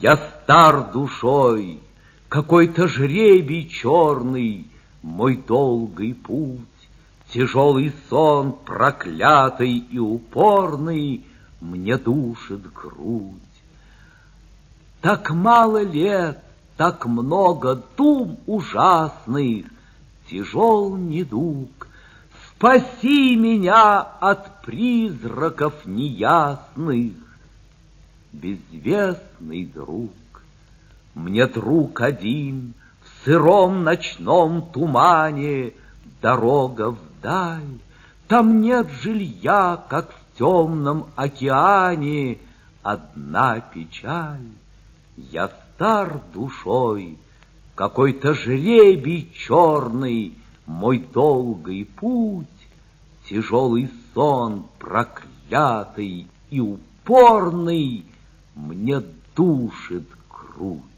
Я стар душой, какой-то жребий черный, Мой долгий путь, тяжелый сон, проклятый и упорный, Мне душит грудь. Так мало лет, так много дум ужасных, Тяжел недуг, спаси меня от призраков неясных безвестный друг. Мне друг один в сыром ночном тумане, Дорога вдаль, там нет жилья, как в темном океане, Одна печаль. Я стар душой, какой-то жребий черный, Мой долгий путь, тяжелый сон проклятый и упорный, мне душит грудь.